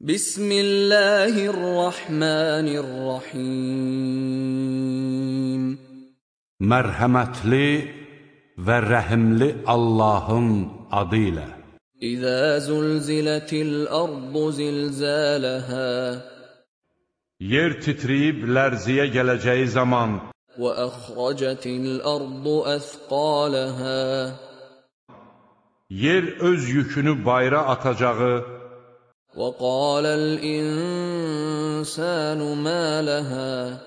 Bismillahirrahmanirrahim. Mərhəmətli və rəhimli Allahın adı ilə. İzə zulzilətil ardu zilzələhə Yer titriyib lərziyə gələcəyi zaman və əxrəcətil ardu əthqaləhə Yer öz yükünü bayra atacağı وقال الإنسان ما لها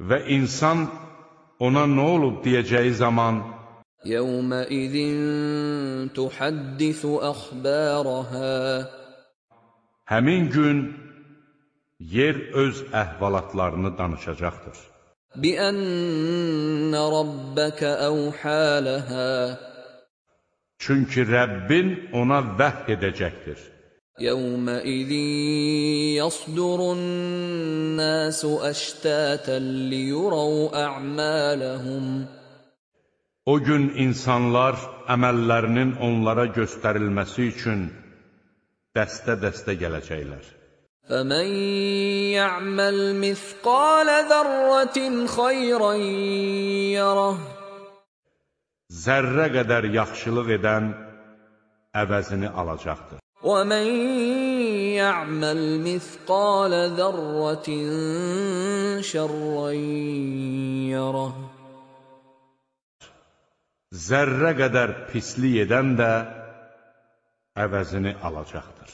və insan ona nə olub deyəcəyi zaman يومئذ تحدث أخبارها həmin gün yer öz əhvalatlarını danışacaqdır. بأن ربك أوحى لها Çünki Rəbbin ona vəhy edəcəkdir. يومئذ يصدر الناس أشتاتا ليروا أعمالهم O gün insanlar əməllərinin onlara göstərilməsi üçün dəstə-dəstə gələcəklər. فمن يعمل مثقال ذرة خيرا يره Zərrə qədər yaxşılıq edən əvəzini alacaqdır. ومن يعمل مثقال ذرة شرا يره Zərrə qədər pislik edən də əvəzini alacaqdır.